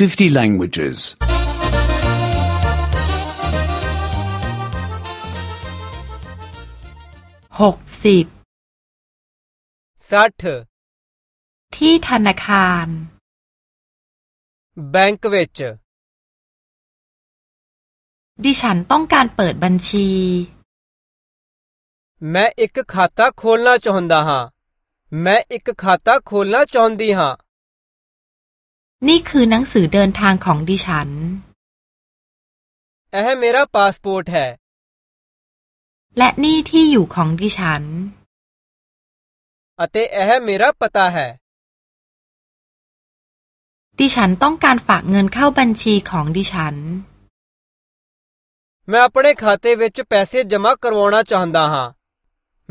50 languages. หกสิบ साठ ที่ธนาคาร bank which ดิฉันต้องการเปิดบัญชี मैं एक खाता खोलना चाहंदा हां मैं एक खाता खोलना चाहंदी हां นี่คือหนังสือเดินทางของดิฉันเอห์เมราพาสปอร์ตเฮและนี่ที่อยู่ของดิฉันอเตเอห์เมราัตาเฮดิฉันต้องการฝากเงินเข้าบัญชีของดิฉันแม่ ਆ ਪ เੇ ਖ ข ਤ ੇ ਵਿੱਚ เพสเซจจ ਹ ਾกรว ਵ ਾ ਉ ਣ ਾ ਚਾਹੁੰਦਾ ਹਾਂ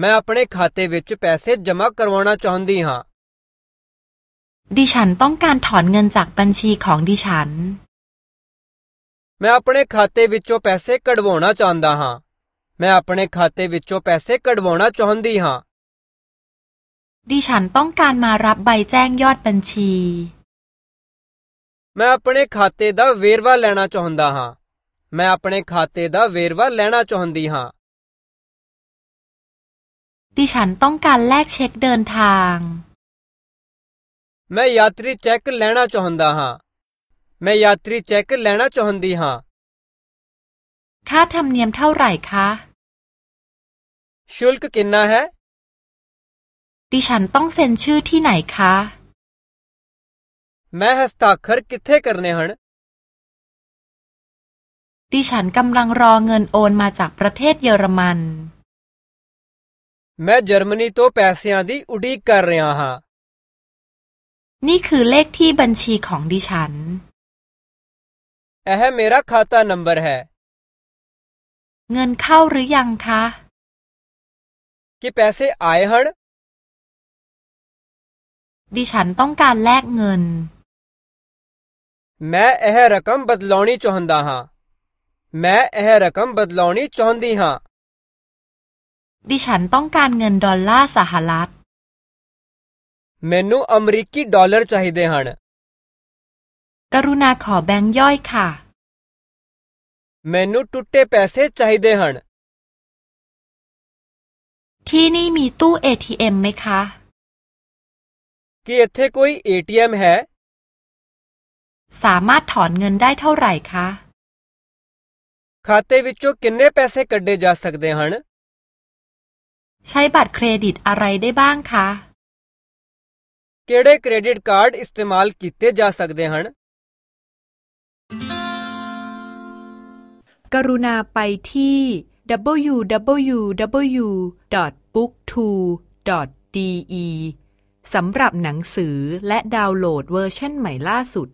ਮੈਂ ਆਪਣੇ ਖ ਾวੇ ਵਿੱਚ ਪੈਸੇ ਜ ਮ ੍าਾਂ ਕ ਰ นਾ ਉ ਣ ਾดิฉันต้องการถอนเงินจากบัญชีของดิฉัน ਮ ੈา ਆਪਣੇ ਖਾਤੇ ਵਿੱਚੋਂ ਪੈਸੇ ਕਢਵਾਉਣਾ ਚ ਾ ਹ ิੰ ਦ ਾ ਹਾਂ ਮੈਂ ਆਪਣੇ ਖਾਤੇ ਵਿੱਚੋਂ ਪੈਸੇ ਕਢਵਾਉਣਾ ਚਾਹੁੰਦੀ ਹਾਂ ดิฉันต้องการมารับใบแจ้งยอดบัญชี ਮੈਂ ਆਪਣੇ ਖਾਤੇ ਦਾ ਵੇਰਵਾ ਲੈਣਾ ਚਾਹੁੰਦਾ ਹਾਂ ਮੈਂ ਆਪਣੇ ਖਾਤੇ ਦਾ ਵੇਰਵਾ ਲੈਣਾ ਚਾਹੁੰਦੀ ਹਾਂ ดิฉันต้องการแลกเช็คเดินทาง ਮੈਂ ਯਾਤਰੀ ਚੈੱਕ ਲੈਣਾ ਚਾਹੁੰਦਾ ਹਾਂ ਮੈਂ ਯਾਤਰੀ ਚੈੱਕ ਲੈਣਾ ਚਾਹੁੰਦੀ ਹਾਂ ค่าธรรมเนียมเท่าไหร่คะชุลก์กินน่าฮะดิฉันต้องเซ็นชื่อที่ไหนคะแม่ฮัสตาคร์กิเทกันเนหันดิฉันกำลังรอเงินโอนมาจากประเทศเยอรมันแม่เยอรมนีโตเปเซียดีอุดีกันเรียฮะนี่คือเลขที่บัญชีของดิฉัน เอเฮเมราคาตา นัมเบอร์เฮเงินเข้าหรือยังคะกี่เปเซไอฮันดิฉันต้องการแลกเงินเม่์รักมบัดลอนีชอนดาฮะแม่เอฮ์รักมบัดลอนีชอนดีฮะดิฉันต้องการเงินดอลลาร์สหรัฐเม ਮੈਨੂੰ ਅ ਮ ਰ ੀดอลลาร์ใจเดੇ ਹ นกรุณาขอแบงค์ย่อยค่ะ ਮੈਨੂੰ ਟ ตੱ ਟ ੇ ਪੈਸੇ ਚਾਹੀਦੇ ਹਨ ที่นี่มีตู้เเอทีอ็มไหมคะี ਕੀ ਇੱਥੇ ਕੋਈ ਏਟੀਐਮ ਹੈ สามารถถอนเงินได้เท่าไหร่คะาเ ਖ ิ ਤ ੇ ਵਿੱਚੋਂ ਕਿੰਨੇ ਪ ੈดੇ ਕ จ้าสักเดੇ ਹ นใช้บัตรเครดิตอะไรได้บ้างคะ ਕਿਹੜੇ ਕ੍ਰੈਡਿਟ ਕਾਰਡ ਇਸਤੇਮਾਲ ਕੀਤੇ ਜਾ ਸਕਦੇ ਹਨ กรุณาไปที่ www.booktwo.de สำหรับหนังสือและดาวน์โหลดเวอร์ชันใหม่ล่าสุด